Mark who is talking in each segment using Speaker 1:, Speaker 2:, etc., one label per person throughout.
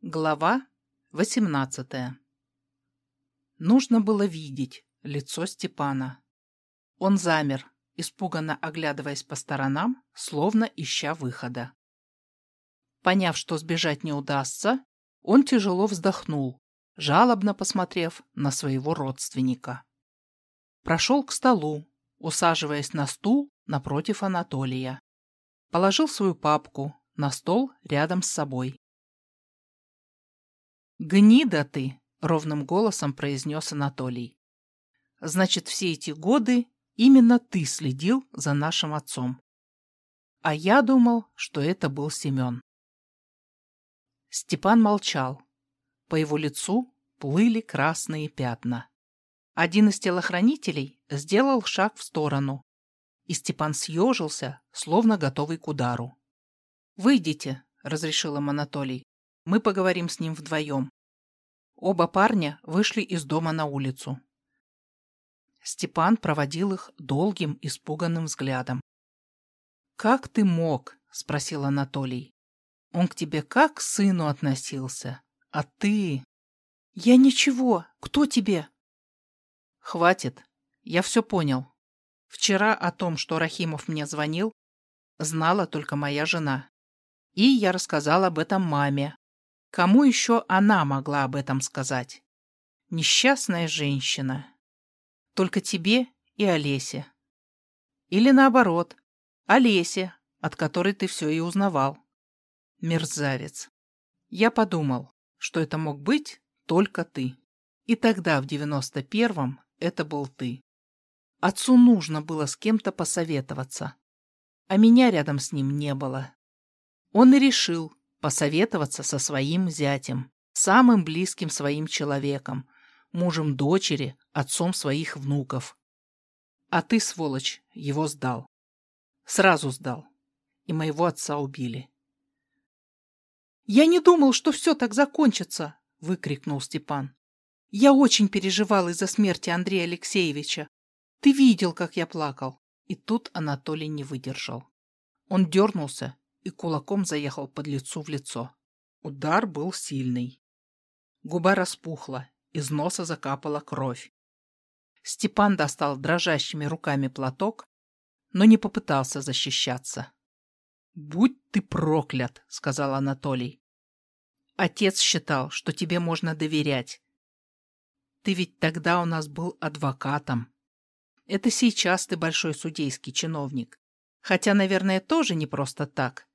Speaker 1: Глава 18 Нужно было видеть лицо Степана. Он замер, испуганно оглядываясь по сторонам, словно ища выхода. Поняв, что сбежать не удастся, он тяжело вздохнул, жалобно посмотрев на своего родственника. Прошел к столу, усаживаясь на стул напротив Анатолия. Положил свою папку на стол рядом с собой. «Гнида ты!» — ровным голосом произнес Анатолий. «Значит, все эти годы именно ты следил за нашим отцом. А я думал, что это был Семен». Степан молчал. По его лицу плыли красные пятна. Один из телохранителей сделал шаг в сторону, и Степан съежился, словно готовый к удару. «Выйдите», — разрешил им Анатолий. Мы поговорим с ним вдвоем. Оба парня вышли из дома на улицу. Степан проводил их долгим, испуганным взглядом. «Как ты мог?» — спросил Анатолий. «Он к тебе как к сыну относился, а ты...» «Я ничего. Кто тебе?» «Хватит. Я все понял. Вчера о том, что Рахимов мне звонил, знала только моя жена. И я рассказал об этом маме, Кому еще она могла об этом сказать? Несчастная женщина. Только тебе и Олесе. Или наоборот, Олесе, от которой ты все и узнавал. Мерзавец. Я подумал, что это мог быть только ты. И тогда, в девяносто первом, это был ты. Отцу нужно было с кем-то посоветоваться, а меня рядом с ним не было. Он и решил, посоветоваться со своим зятем, самым близким своим человеком, мужем дочери, отцом своих внуков. А ты, сволочь, его сдал. Сразу сдал. И моего отца убили. «Я не думал, что все так закончится!» — выкрикнул Степан. «Я очень переживал из-за смерти Андрея Алексеевича. Ты видел, как я плакал». И тут Анатолий не выдержал. Он дернулся и кулаком заехал под лицу в лицо. Удар был сильный. Губа распухла, из носа закапала кровь. Степан достал дрожащими руками платок, но не попытался защищаться. «Будь ты проклят!» — сказал Анатолий. «Отец считал, что тебе можно доверять. Ты ведь тогда у нас был адвокатом. Это сейчас ты большой судейский чиновник. Хотя, наверное, тоже не просто так.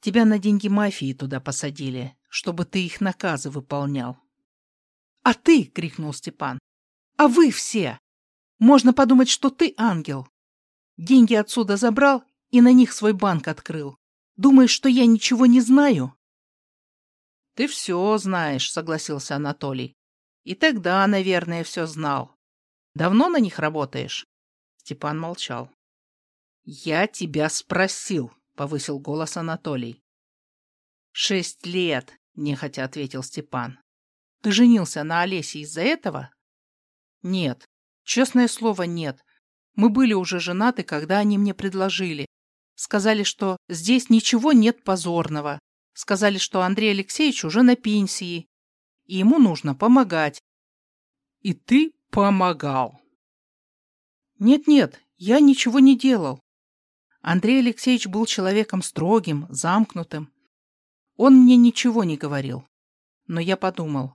Speaker 1: Тебя на деньги мафии туда посадили, чтобы ты их наказы выполнял. — А ты! — крикнул Степан. — А вы все! Можно подумать, что ты ангел. Деньги отсюда забрал и на них свой банк открыл. Думаешь, что я ничего не знаю? — Ты все знаешь, — согласился Анатолий. — И тогда, наверное, все знал. Давно на них работаешь? Степан молчал. — Я тебя спросил, повысил голос Анатолий. «Шесть лет», — нехотя ответил Степан. «Ты женился на Олесе из-за этого?» «Нет. Честное слово, нет. Мы были уже женаты, когда они мне предложили. Сказали, что здесь ничего нет позорного. Сказали, что Андрей Алексеевич уже на пенсии, и ему нужно помогать. И ты помогал. Нет-нет, я ничего не делал. Андрей Алексеевич был человеком строгим, замкнутым. Он мне ничего не говорил. Но я подумал,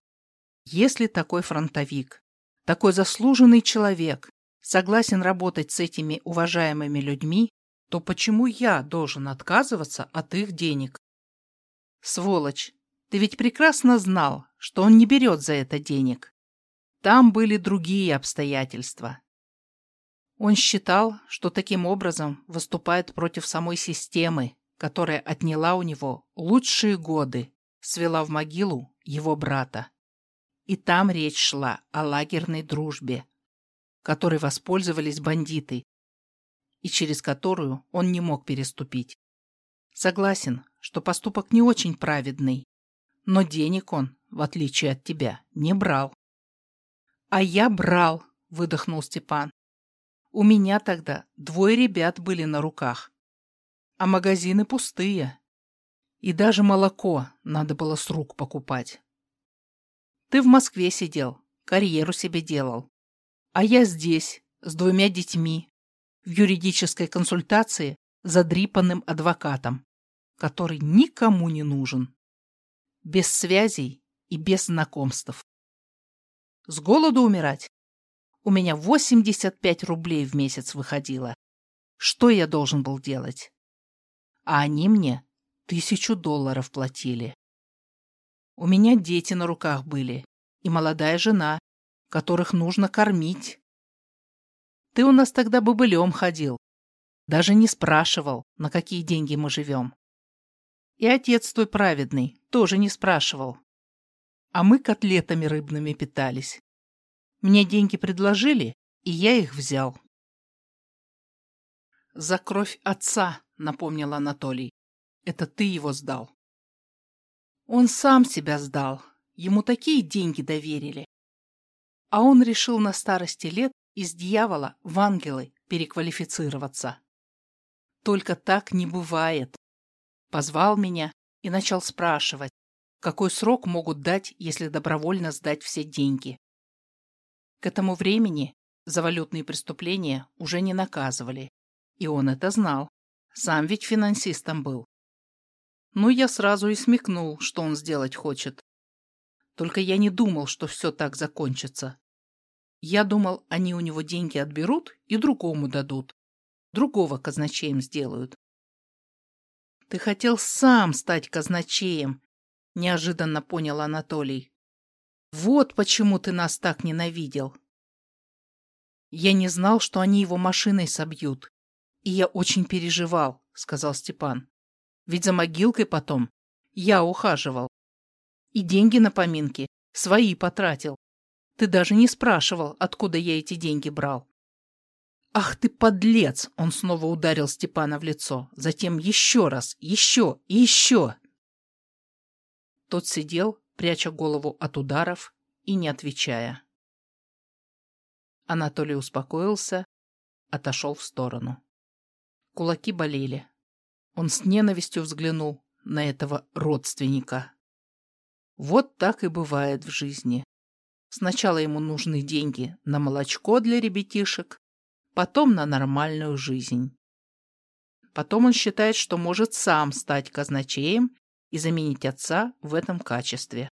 Speaker 1: если такой фронтовик, такой заслуженный человек согласен работать с этими уважаемыми людьми, то почему я должен отказываться от их денег? Сволочь, ты ведь прекрасно знал, что он не берет за это денег. Там были другие обстоятельства. Он считал, что таким образом выступает против самой системы, которая отняла у него лучшие годы, свела в могилу его брата. И там речь шла о лагерной дружбе, которой воспользовались бандиты, и через которую он не мог переступить. Согласен, что поступок не очень праведный, но денег он, в отличие от тебя, не брал. — А я брал, — выдохнул Степан. У меня тогда двое ребят были на руках, а магазины пустые. И даже молоко надо было с рук покупать. Ты в Москве сидел, карьеру себе делал. А я здесь, с двумя детьми, в юридической консультации задрипанным адвокатом, который никому не нужен. Без связей и без знакомств. С голоду умирать? У меня 85 рублей в месяц выходило. Что я должен был делать? А они мне тысячу долларов платили. У меня дети на руках были и молодая жена, которых нужно кормить. Ты у нас тогда бобылем ходил, даже не спрашивал, на какие деньги мы живем. И отец твой праведный тоже не спрашивал. А мы котлетами рыбными питались. Мне деньги предложили, и я их взял. «За кровь отца», — напомнил Анатолий. «Это ты его сдал». Он сам себя сдал. Ему такие деньги доверили. А он решил на старости лет из дьявола в ангелы переквалифицироваться. Только так не бывает. Позвал меня и начал спрашивать, какой срок могут дать, если добровольно сдать все деньги. К этому времени за валютные преступления уже не наказывали, и он это знал. Сам ведь финансистом был. Ну, я сразу и смекнул, что он сделать хочет. Только я не думал, что все так закончится. Я думал, они у него деньги отберут и другому дадут. Другого казначеем сделают. Ты хотел сам стать казначеем, неожиданно понял Анатолий. Вот почему ты нас так ненавидел. Я не знал, что они его машиной собьют. И я очень переживал, сказал Степан. Ведь за могилкой потом я ухаживал. И деньги на поминки свои потратил. Ты даже не спрашивал, откуда я эти деньги брал. «Ах ты, подлец!» — он снова ударил Степана в лицо. Затем еще раз, еще и еще. Тот сидел, пряча голову от ударов и не отвечая. Анатолий успокоился, отошел в сторону. Кулаки болели. Он с ненавистью взглянул на этого родственника. Вот так и бывает в жизни. Сначала ему нужны деньги на молочко для ребятишек, потом на нормальную жизнь. Потом он считает, что может сам стать казначеем и заменить отца в этом качестве.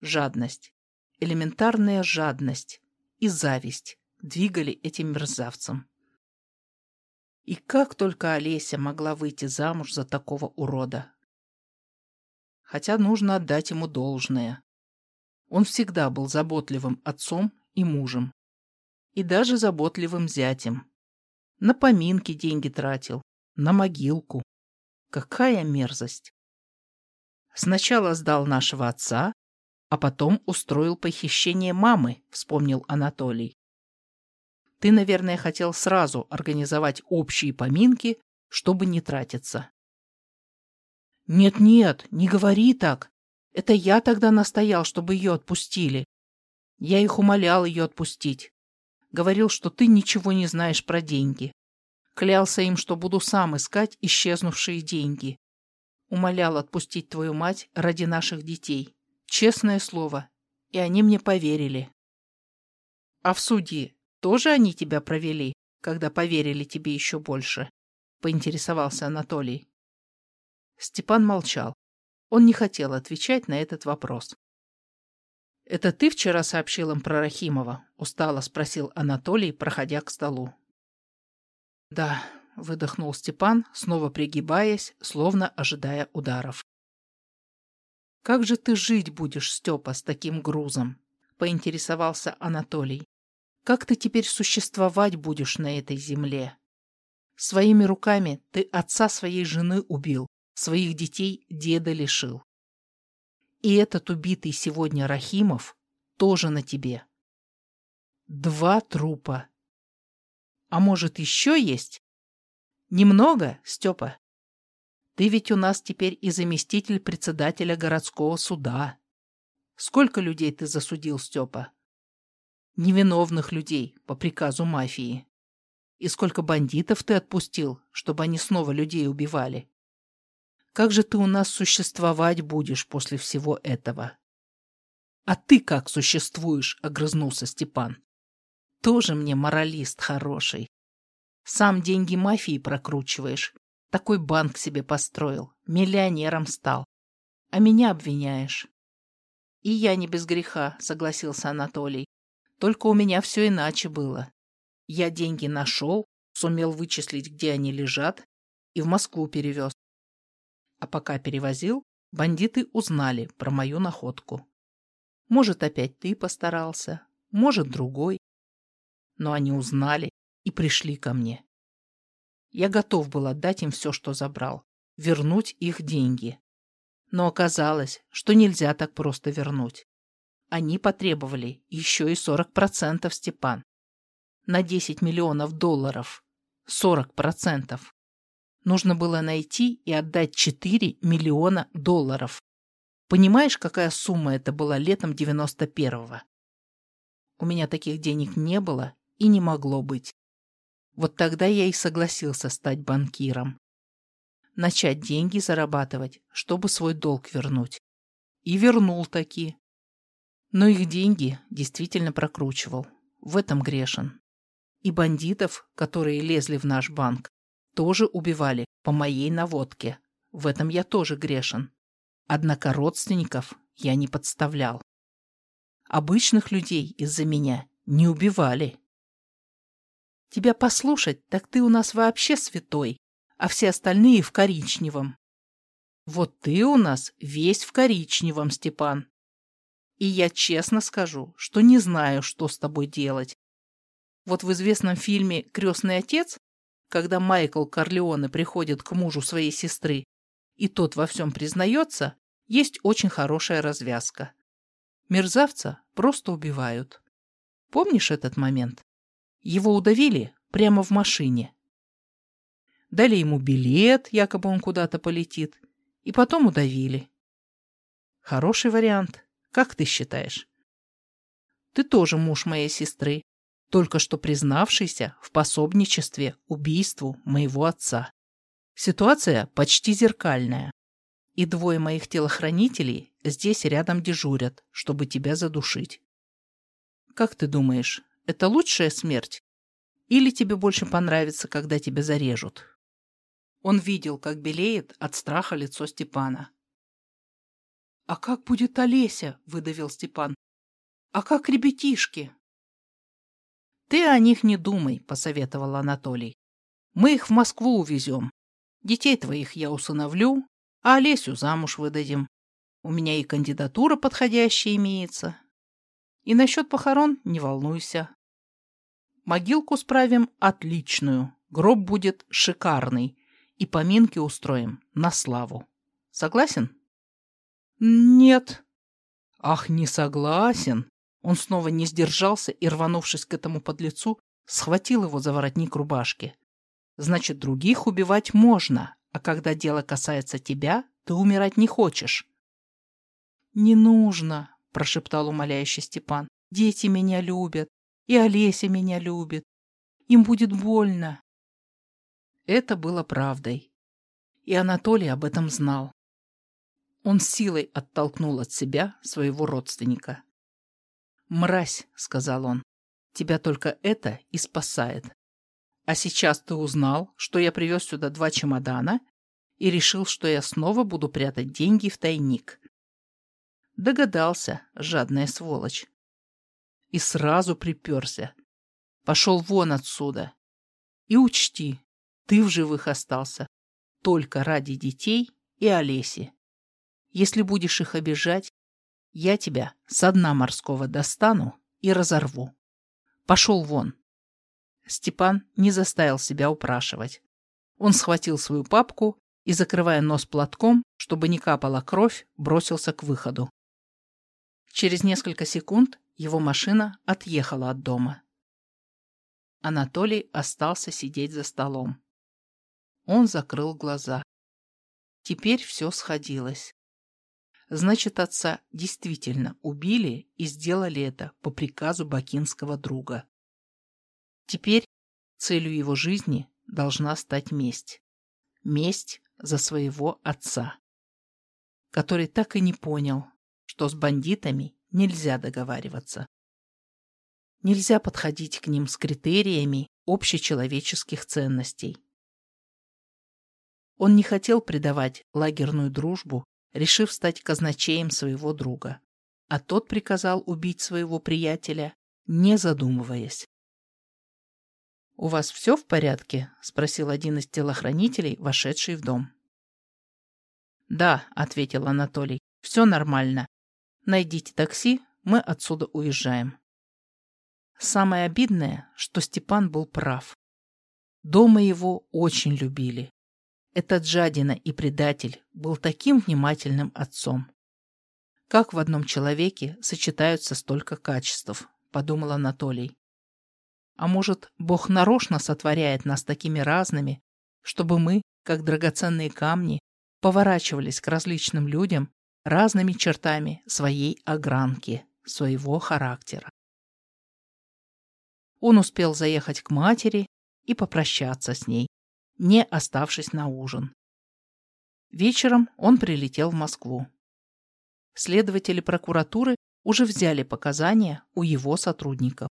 Speaker 1: Жадность, элементарная жадность и зависть двигали этим мерзавцем. И как только Олеся могла выйти замуж за такого урода? Хотя нужно отдать ему должное. Он всегда был заботливым отцом и мужем. И даже заботливым зятем. На поминки деньги тратил, на могилку. Какая мерзость! Сначала сдал нашего отца, а потом устроил похищение мамы, вспомнил Анатолий. Ты, наверное, хотел сразу организовать общие поминки, чтобы не тратиться. Нет-нет, не говори так. Это я тогда настоял, чтобы ее отпустили. Я их умолял ее отпустить. Говорил, что ты ничего не знаешь про деньги. Клялся им, что буду сам искать исчезнувшие деньги. Умолял отпустить твою мать ради наших детей. Честное слово. И они мне поверили. А в суде тоже они тебя провели, когда поверили тебе еще больше? Поинтересовался Анатолий. Степан молчал. Он не хотел отвечать на этот вопрос. «Это ты вчера сообщил им про Рахимова?» — устало спросил Анатолий, проходя к столу. «Да», — выдохнул Степан, снова пригибаясь, словно ожидая ударов. «Как же ты жить будешь, Степа, с таким грузом?» — поинтересовался Анатолий. «Как ты теперь существовать будешь на этой земле? Своими руками ты отца своей жены убил, Своих детей деда лишил. И этот убитый сегодня Рахимов тоже на тебе. Два трупа. А может, еще есть? Немного, Степа? Ты ведь у нас теперь и заместитель председателя городского суда. Сколько людей ты засудил, Степа? Невиновных людей по приказу мафии. И сколько бандитов ты отпустил, чтобы они снова людей убивали? как же ты у нас существовать будешь после всего этого? А ты как существуешь? Огрызнулся Степан. Тоже мне моралист хороший. Сам деньги мафии прокручиваешь. Такой банк себе построил. Миллионером стал. А меня обвиняешь. И я не без греха, согласился Анатолий. Только у меня все иначе было. Я деньги нашел, сумел вычислить, где они лежат, и в Москву перевез. А пока перевозил, бандиты узнали про мою находку. Может, опять ты постарался, может, другой. Но они узнали и пришли ко мне. Я готов был отдать им все, что забрал, вернуть их деньги. Но оказалось, что нельзя так просто вернуть. Они потребовали еще и 40% Степан. На 10 миллионов долларов. 40%. Нужно было найти и отдать 4 миллиона долларов. Понимаешь, какая сумма это была летом 91-го? У меня таких денег не было и не могло быть. Вот тогда я и согласился стать банкиром. Начать деньги зарабатывать, чтобы свой долг вернуть. И вернул таки. Но их деньги действительно прокручивал. В этом грешен. И бандитов, которые лезли в наш банк, тоже убивали по моей наводке. В этом я тоже грешен. Однако родственников я не подставлял. Обычных людей из-за меня не убивали. Тебя послушать, так ты у нас вообще святой, а все остальные в коричневом. Вот ты у нас весь в коричневом, Степан. И я честно скажу, что не знаю, что с тобой делать. Вот в известном фильме «Крестный отец», когда Майкл Корлеоне приходит к мужу своей сестры, и тот во всем признается, есть очень хорошая развязка. Мерзавца просто убивают. Помнишь этот момент? Его удавили прямо в машине. Дали ему билет, якобы он куда-то полетит, и потом удавили. Хороший вариант. Как ты считаешь? Ты тоже муж моей сестры, только что признавшийся в пособничестве убийству моего отца. Ситуация почти зеркальная. И двое моих телохранителей здесь рядом дежурят, чтобы тебя задушить. Как ты думаешь, это лучшая смерть? Или тебе больше понравится, когда тебя зарежут?» Он видел, как белеет от страха лицо Степана. «А как будет Олеся?» — выдавил Степан. «А как ребятишки?» «Ты о них не думай», — посоветовал Анатолий. «Мы их в Москву увезем. Детей твоих я усыновлю, а Олесю замуж выдадим. У меня и кандидатура подходящая имеется. И насчет похорон не волнуйся. Могилку справим отличную, гроб будет шикарный, и поминки устроим на славу. Согласен? Нет. Ах, не согласен. Он снова не сдержался и, рванувшись к этому подлецу, схватил его за воротник рубашки. Значит, других убивать можно, а когда дело касается тебя, ты умирать не хочешь. «Не нужно», — прошептал умоляющий Степан. «Дети меня любят, и Олеся меня любит. Им будет больно». Это было правдой. И Анатолий об этом знал. Он силой оттолкнул от себя своего родственника. «Мразь», — сказал он, — «тебя только это и спасает. А сейчас ты узнал, что я привез сюда два чемодана и решил, что я снова буду прятать деньги в тайник. Догадался, жадная сволочь. И сразу приперся. Пошел вон отсюда. И учти, ты в живых остался только ради детей и Олеси. Если будешь их обижать, я тебя с дна морского достану и разорву. Пошел вон. Степан не заставил себя упрашивать. Он схватил свою папку и, закрывая нос платком, чтобы не капала кровь, бросился к выходу. Через несколько секунд его машина отъехала от дома. Анатолий остался сидеть за столом. Он закрыл глаза. Теперь все сходилось. Значит, отца действительно убили и сделали это по приказу бакинского друга. Теперь целью его жизни должна стать месть. Месть за своего отца, который так и не понял, что с бандитами нельзя договариваться. Нельзя подходить к ним с критериями общечеловеческих ценностей. Он не хотел предавать лагерную дружбу, решив стать казначеем своего друга, а тот приказал убить своего приятеля, не задумываясь. «У вас все в порядке?» — спросил один из телохранителей, вошедший в дом. «Да», — ответил Анатолий, — «все нормально. Найдите такси, мы отсюда уезжаем». Самое обидное, что Степан был прав. Дома его очень любили. Этот жадина и предатель был таким внимательным отцом. Как в одном человеке сочетаются столько качеств, подумал Анатолий. А может, Бог нарочно сотворяет нас такими разными, чтобы мы, как драгоценные камни, поворачивались к различным людям разными чертами своей огранки, своего характера. Он успел заехать к матери и попрощаться с ней, не оставшись на ужин. Вечером он прилетел в Москву. Следователи прокуратуры уже взяли показания у его сотрудников,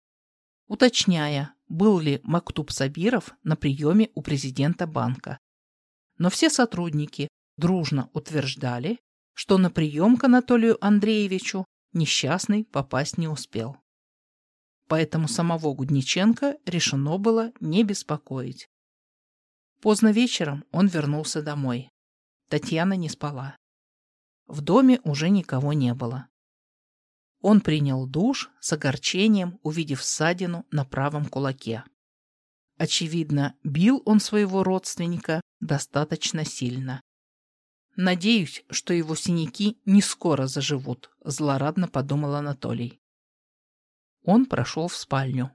Speaker 1: уточняя, был ли Мактуб Сабиров на приеме у президента банка. Но все сотрудники дружно утверждали, что на прием к Анатолию Андреевичу несчастный попасть не успел. Поэтому самого Гудниченко решено было не беспокоить. Поздно вечером он вернулся домой. Татьяна не спала. В доме уже никого не было. Он принял душ с огорчением, увидев ссадину на правом кулаке. Очевидно, бил он своего родственника достаточно сильно. «Надеюсь, что его синяки не скоро заживут», – злорадно подумал Анатолий. Он прошел в спальню.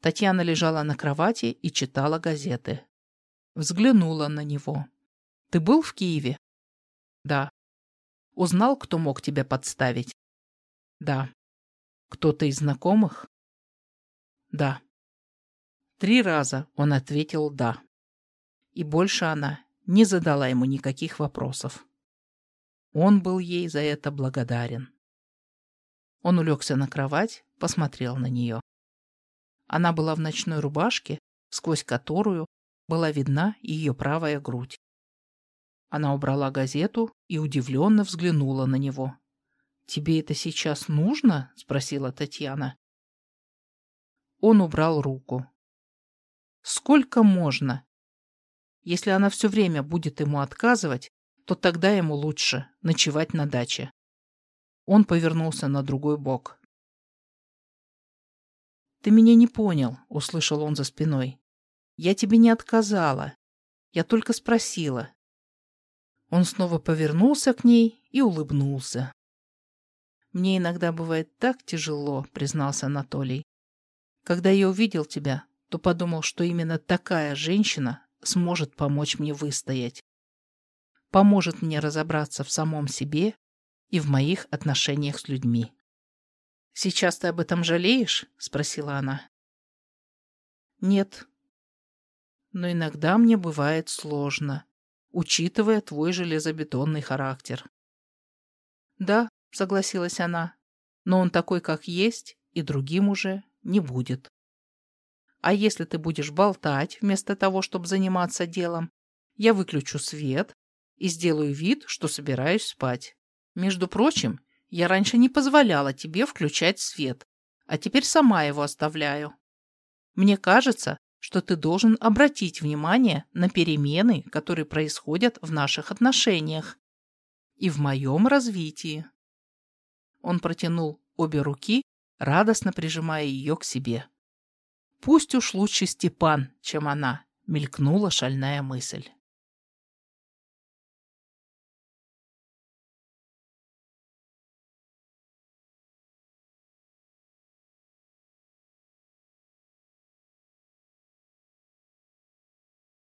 Speaker 1: Татьяна лежала на кровати и читала газеты. Взглянула на него. «Ты был в Киеве?» «Да». «Узнал, кто мог тебя подставить?» «Да». «Кто-то из знакомых?» «Да». Три раза он ответил «да». И больше она не задала ему никаких вопросов. Он был ей за это благодарен. Он улегся на кровать, посмотрел на нее. Она была в ночной рубашке, сквозь которую была видна ее правая грудь. Она убрала газету и удивленно взглянула на него. «Тебе это сейчас нужно?» — спросила Татьяна. Он убрал руку. «Сколько можно? Если она все время будет ему отказывать, то тогда ему лучше ночевать на даче». Он повернулся на другой бок. «Ты меня не понял», — услышал он за спиной. Я тебе не отказала. Я только спросила. Он снова повернулся к ней и улыбнулся. «Мне иногда бывает так тяжело», — признался Анатолий. «Когда я увидел тебя, то подумал, что именно такая женщина сможет помочь мне выстоять. Поможет мне разобраться в самом себе и в моих отношениях с людьми». «Сейчас ты об этом жалеешь?» — спросила она. «Нет, но иногда мне бывает сложно, учитывая твой железобетонный характер. Да, согласилась она, но он такой, как есть, и другим уже не будет. А если ты будешь болтать вместо того, чтобы заниматься делом, я выключу свет и сделаю вид, что собираюсь спать. Между прочим, я раньше не позволяла тебе включать свет, а теперь сама его оставляю. Мне кажется, что ты должен обратить внимание на перемены, которые происходят в наших отношениях и в моем развитии. Он протянул обе руки, радостно прижимая ее к себе. Пусть уж лучше Степан, чем она, мелькнула шальная мысль.